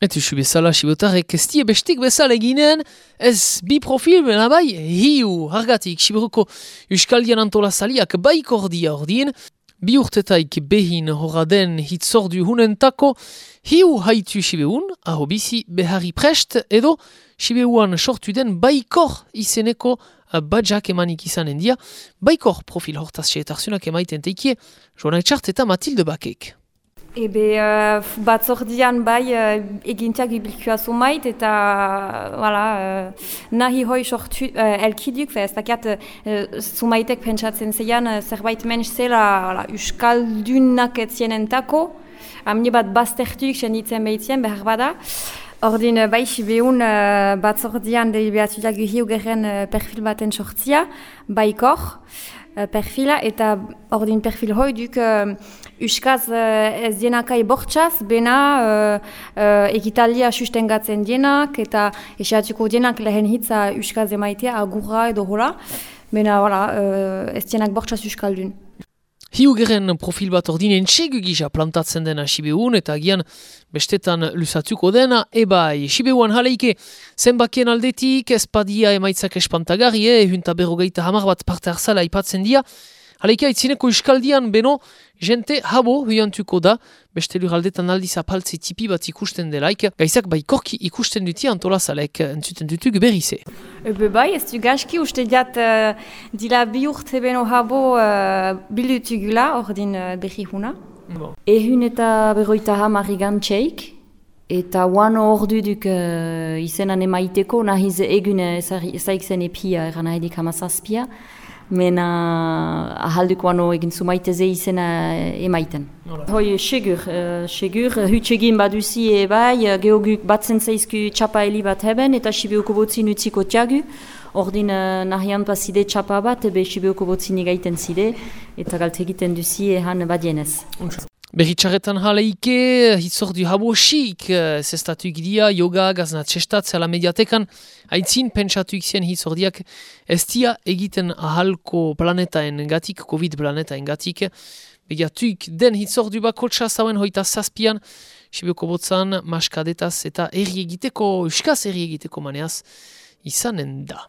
Eta usu bezala, sibotarek ez die bestik bezala eginen, ez bi profil, bena bai, hiu, hargatik, siburuko Euskaldian antolazaliak baik ordia ordien, bi urtetaik behin horaden hitzordu hunentako, hiu haitu sibeun, aho bizi beharri prest, edo sibeuan sortu den baikor izeneko badjak emanik izanen dia, baikor profil hortaz seetarzunak emaiten teikie, joan eta Matilde Bakek. Ebe uh, batzordian bai uh, egintiak ibilkua zumait eta voilà, uh, nahi hoi sortu uh, elkiduk, ez dakiat uh, zumaitek pentsatzen zeian uh, zerbait menš zela voilà, uskaldunak etzienentako, amni bat baztertuik senditzen behitzen behar bada. Ordin bai behun uh, batzordian delibatuak guhiu uh, perfil baten sortzia, baikor. Uh, perfila eta ordin perfil hoi duk uh, Euskaz uh, ez dienakai bortxaz, bena uh, egitalia sustengatzen dienak eta esiatuko dienak lehen hitza Euskaz emaitea agurra edo hola, bena uh, ez dienak bortxaz Euskaldun. Hiu geren profil bat ordin entxegu gisa plantatzen dena Sibeun eta gian bestetan lusatuko dena, ebai, Sibeuan jaleike zenbakien aldetik, ezpadia emaitzak espantagarri, eh, hunta berrogeita hamar bat parte arzala ipatzen dia, jaleike haitzineko Euskaldian beno, jente habo huiantuko da, beste luraldetan aldiz apaltze tipi bat ikusten delaik, gaizak bai korki ikusten duti antolazalek, entzuten dutug berrize. Ebe bai, ez du gaski uste diat uh, dila bi urte beno habo uh, bildutugula ordin uh, berri huna. Bon. Ehun eta berroita hamar txeik, eta wano ordu duk uh, izenan emaiteko, nahiz egun ezaik zen epia, eran ahedik hamazazpia, mena ahalduk wano egin zumaiteze izena emaiten. Hoi, segur, uh, segur, hutsegin baduzi e bai, geoguk batzen zaizku txapa heli bat heben, eta sibioko botzin utziko tiagu, ordin uh, nahian paside txapa bat, ebe sibioko botzin egaiten zide, eta galte egiten duzi ehan badienez. Berritxarretan jaleike, hitzordu habosik, eh, zestatu ikidia, yoga, gaznat txestatze ala mediatekan, haitzin pentsatu ikzien hitzordiak, ez dia egiten ahalko planetaen gatik, COVID planetaen gatik, begiatuik den hitzordu bakotsa zauen hoita zazpian, Sibioko botzan, maskadetaz eta erri egiteko, euskaz erri egiteko maneaz, izanen da.